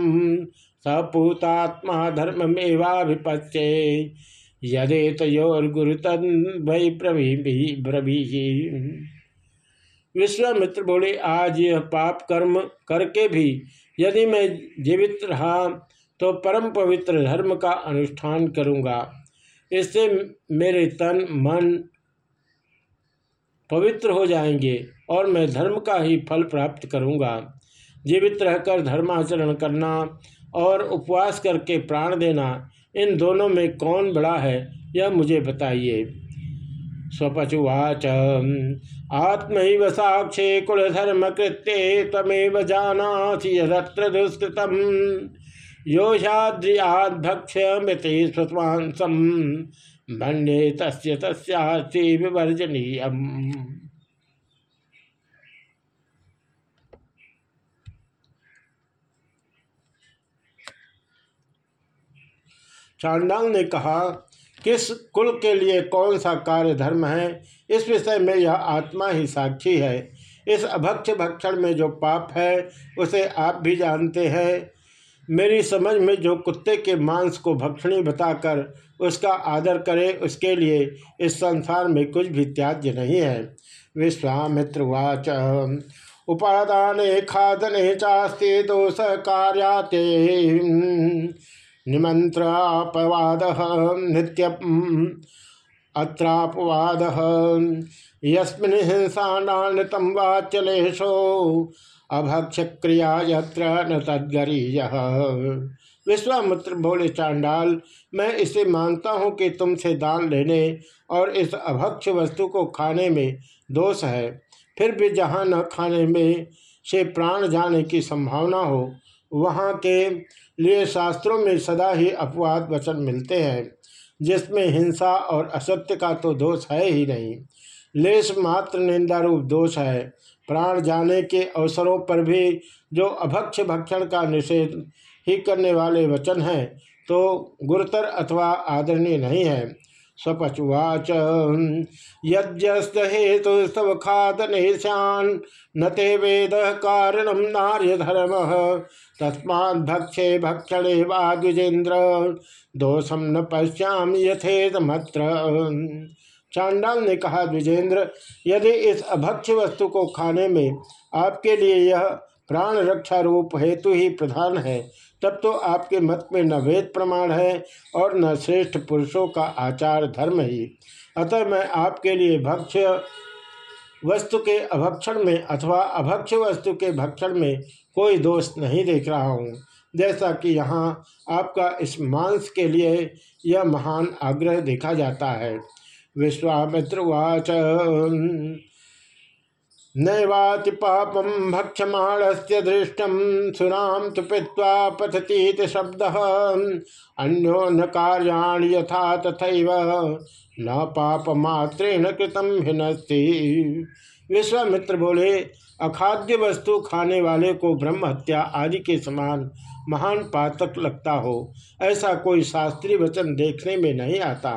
सपूतात्मा धर्ममेवाभिपत्ये यदेतोर्गुरुतन वै ब्रवी विश्वामित्र बोले, आज यह पाप कर्म करके भी यदि मैं जीवित रहा तो परम पवित्र धर्म का अनुष्ठान करूँगा। इससे मेरे तन, मन पवित्र हो जाएँगे और मैं धर्म का ही फल प्राप्त करूँगा। जीवित रहकर धर्माचरण करना और उपवास करके प्राण देना इन दोनों में कौन बड़ा है, यह मुझे बताइए। स्वपचुवाच आत्म साक्षे कुलधर्म कृत्ये तमेव जानासी यदत्र दुष्कृतम। योषाद्रियाद्भक्ष्यमिति स्वस्वांसम भन्ये तस्य चांडाल ने कहा, किस कुल के लिए कौन सा कार्य धर्म है? इस विषय में यह आत्मा ही साक्षी है। इस अभक्ष भक्षण में जो पाप है, उसे आप भी जानते हैं। मेरी समझ में जो कुत्ते के मांस को भक्षणी बताकर उसका आदर करे, उसके लिए इस संसार में कुछ भी त्याज्य नहीं है। विश्वामित्र वाच। उपादाने खादने चास्ते दोष कार्याते। निमंत्रापवाद नित्य अत्रापवाद। यस्मिन हिंसानातम वाच्यलेशो अभक्ष क्रिया यत्र न तदगरीय। विश्वामित्र बोले, चांडाल, मैं इसे मानता हूँ कि तुमसे दान लेने और इस अभक्ष वस्तु को खाने में दोष है। फिर भी जहाँ न खाने में से प्राण जाने की संभावना हो वहाँ के लिए शास्त्रों में सदा ही अपवाद वचन मिलते हैं, जिसमें हिंसा और असत्य का तो दोष है ही नहीं। लेश मात्र निंदा रूप दोष है। प्राण जाने के अवसरों पर भी जो अभक्ष भक्षण का निषेध ही करने वाले वचन हैं तो गुरुतर अथवा आदरणीय नहीं है। स्वपचुवाच यद्यस्त हेतु स्तव न ते वेद कारणम नार्य धर्म तस्मा भक्षे भक्षणे वा द्विजेन्द्र। दोषम न पश्याम यथेदमत्र। चांडाल ने कहा द्विजेंद्र यदि इस अभक्ष वस्तु को खाने में आपके लिए यह प्राण रक्षा रूप हेतु ही प्रधान है तब तो आपके मत में न वेद प्रमाण है और न श्रेष्ठ पुरुषों का आचार धर्म ही। अतः मैं आपके लिए भक्ष्य वस्तु के अभक्षण में अथवा अभक्ष वस्तु के भक्षण में कोई दोष नहीं देख रहा हूँ। जैसा कि यहाँ आपका इस मांस के लिए यह महान आग्रह देखा जाता है। विश्वामित्र विश्वामित्रवाच नैवाति पापम भक्षमाणस्य दृष्टम सुनाम तो पीवा पथतीत शब्द। अन्यो न कार्याणि यथा तथा न पाप मात्रेण कृतम विश्वामित्र बोले अखाद्य वस्तु खाने वाले को ब्रह्म हत्या आदि के समान महान पातक लगता हो, ऐसा कोई शास्त्रीय वचन देखने में नहीं आता।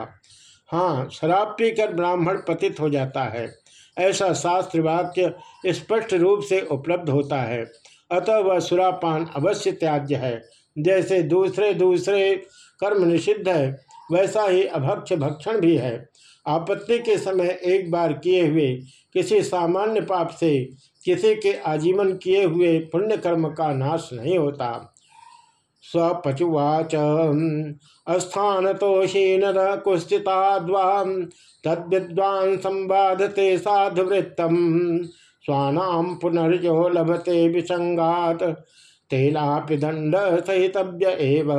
हाँ शराब पीकर ब्राह्मण पतित हो जाता है। ऐसा शास्त्र वाक्य स्पष्ट रूप से उपलब्ध होता है। अतः वह सुरापान अवश्य त्याज्य है। जैसे दूसरे दूसरे कर्म निषिद्ध है, वैसा ही अभक्ष भक्षण भी है। आपत्ति के समय एक बार किए हुए किसी सामान्य पाप से किसी के आजीवन किए हुए पुण्य कर्म का नाश नहीं होता। स्वपचुवाच अस्थान तोषीन कुस्थिताद्वाम तद्विद्वान संवादते साधुवृत्तम। पुनर्जो लभते विसंगात, तेनापि दंड सहितव्य एव।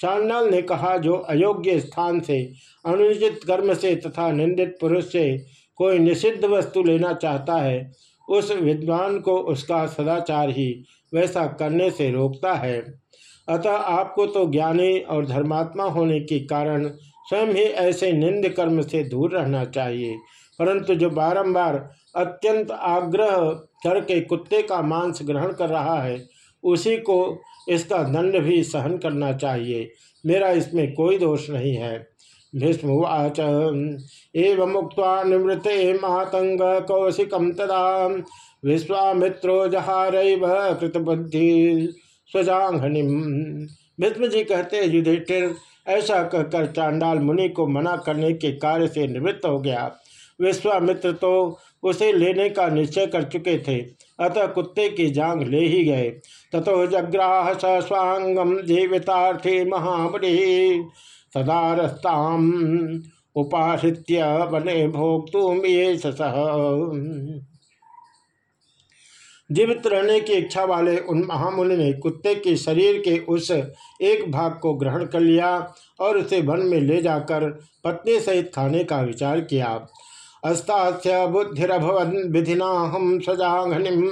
चांडाल ने कहा, जो अयोग्य स्थान से, अनुचित कर्म से तथा निंदित पुरुष से कोई निषिद्ध वस्तु लेना चाहता है, उस विद्वान को उसका सदाचार ही वैसा करने से रोकता है। अतः आपको तो ज्ञानी और धर्मात्मा होने के कारण स्वयं ही ऐसे निंद कर्म से दूर रहना चाहिए। परंतु जो बारंबार अत्यंत आग्रह करके कुत्ते का मांस ग्रहण कर रहा है, उसी को इसका दंड भी सहन करना चाहिए। मेरा इसमें कोई दोष नहीं है। एवं मुक्त निवृत्ते मातंग कौशिकम तदा। विश्वामित्रो जहा जहार कृतबुद्धि। स्वजांघनि भीष्म जी कहते हैं युधिष्ठिर, ऐसा कहकर चांडाल मुनि को मना करने के कार्य से निवृत्त हो गया। विश्वामित्र तो उसे लेने का निश्चय कर चुके थे। अतः कुत्ते की जांग ले ही गए। ततो जग्राह स स्वांगम जीवितार्थे महाबली सदारस्ताम उपाश्रित्य बने भोक्तुम ये सह जीवित रहने की इच्छा वाले उन महामुनि ने कुत्ते के शरीर के उस एक भाग को ग्रहण कर लिया और उसे वन में ले जाकर पत्नी सहित खाने का विचार किया। अस्तास्य बुद्धिभवन विधिना हम सजाघनिम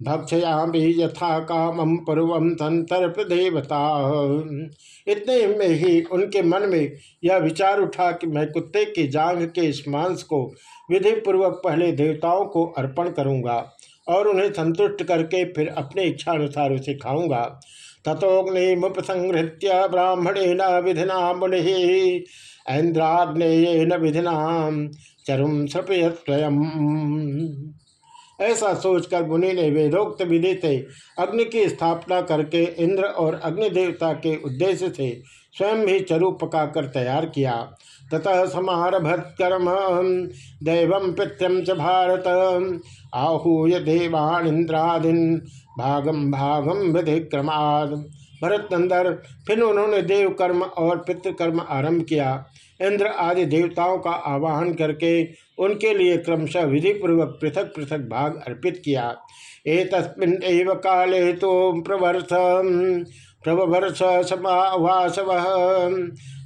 भक्षयामी यथा कामम पूर्वम संतर्प देवता इतने में ही उनके मन में यह विचार उठा कि मैं कुत्ते की जांग के इस मांस को विधि पूर्वक पहले देवताओं को अर्पण करूँगा। और उन्हें संतुष्ट करके फिर अपने इच्छा अनुसार उसे खाऊँगा। तथोग्निमुपसंहृत्य ब्राह्मणेन विधिना मुनि ऐन्द्राग्नेयन विधिना चरुम सृपय स्वयं ऐसा सोचकर मुनि ने वेदोक्त विधि से अग्नि की स्थापना करके इंद्र और अग्नि देवता के उद्देश्य से स्वयं भी चरु पकाकर तैयार किया। ततः समारभत दैव पितृम च भारत। आहूय देवान इंद्रादीन भागम भागम विधिक्रमाद। भरत नंदर फिर उन्होंने देव कर्म और पितृकर्म आरंभ किया। इंद्र आदि देवताओं का आवाहन करके उनके लिए क्रमशः विधि पूर्वक पृथक पृथक भाग अर्पित किया। एक काले तो प्रवर्ष प्रवर्ष समावासव।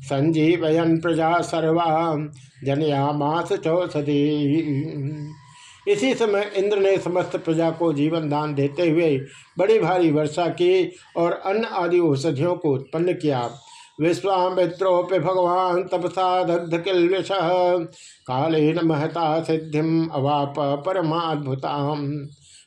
संजीवयन प्रजा सर्वा जनयामास चौषधि इसी समय इंद्र ने समस्त प्रजा को जीवन दान देते हुए बड़ी भारी वर्षा की और अन्न आदि औषधियों को उत्पन्न किया। विश्वामित्रोपि भगवान तपसा दग्ध किलविष कालेन महता सिद्धिम अवाप परमाद्भुताम।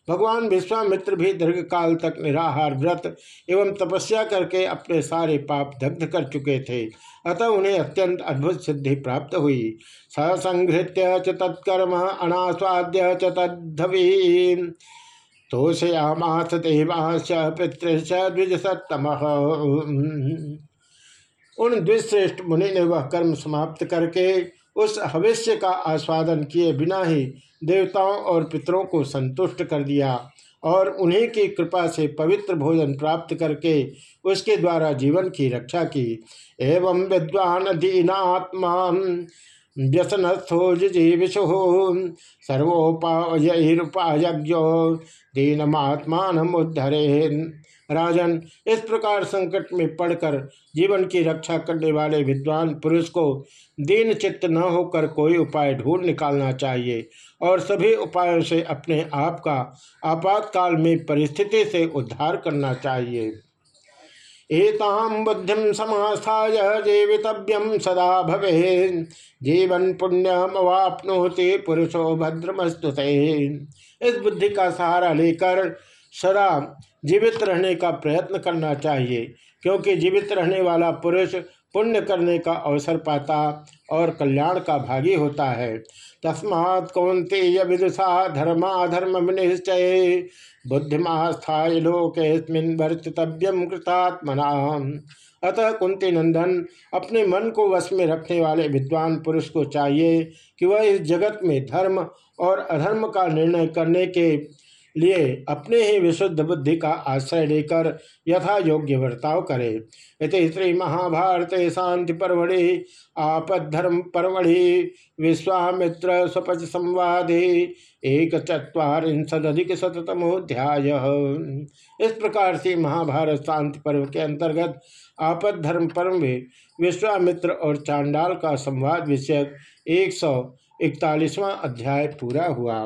भगवान विश्वामित्र भी दीर्घ काल तक निराहार व्रत एवं तपस्या करके अपने सारे पाप दग्ध कर चुके थे। अतः उन्हें अत्यंत अद्भुत सिद्धि प्राप्त हुई। ससंहृत्य च तत्कर्म, अनास्वाद्य च तद्धवी। तोषयामाथ देवाश, पितृश द्विज सत्तम उन द्विश्रेष्ठ मुनि ने वह कर्म समाप्त करके उस हविष्य का आस्वादन किए बिना ही देवताओं और पितरों को संतुष्ट कर दिया और उन्हीं की कृपा से पवित्र भोजन प्राप्त करके उसके द्वारा जीवन की रक्षा की। एवं विद्वान दीनात्मा व्यसनस्थो जिजीविशु सर्वोपायरुपायज्ञो दीनमात्मान उद्धरे राजन, इस प्रकार संकट में पड़कर जीवन की रक्षा करने वाले विद्वान पुरुष को दीन चित्त न होकर कोई उपाय ढूंढ निकालना चाहिए और सभी उपायों से अपने आप का आपातकाल में परिस्थिति से उद्धार करना चाहिए। एताम बुद्धि समास्थाय जीवितव्यम सदा भवे जीवन पुण्यमवापनोति पुरुषो भद्रमस्तु इस बुद्धि का सहारा लेकर सदा जीवित रहने का प्रयत्न करना चाहिए, क्योंकि जीवित रहने वाला पुरुष पुण्य करने का अवसर पाता और कल्याण का भागी होता है। तस्मात् कौंते विदुषा धर्माधर्म निश्चय बुद्धिमास्थाय लोकेस्मिन वर्तितव्यम कृतात्मना अतः कुंती नंदन, अपने मन को वश में रखने वाले विद्वान पुरुष को चाहिए कि वह इस जगत में धर्म और अधर्म का निर्णय करने के लिए अपने ही विशुद्ध बुद्धि का आश्रय लेकर यथा योग्य बर्ताव करे। इति श्री महाभारत शांति परवड़ि आपद्धर्म परवड़ि विश्वामित्र स्वपच संवादे एक चुरीशदिक शतमोध्याय इस प्रकार से महाभारत शांति पर्व के अंतर्गत आपद धर्म पर्व में विश्वामित्र और चांडाल का संवाद विषयक एक सौ इकतालीसवां अध्याय पूरा हुआ।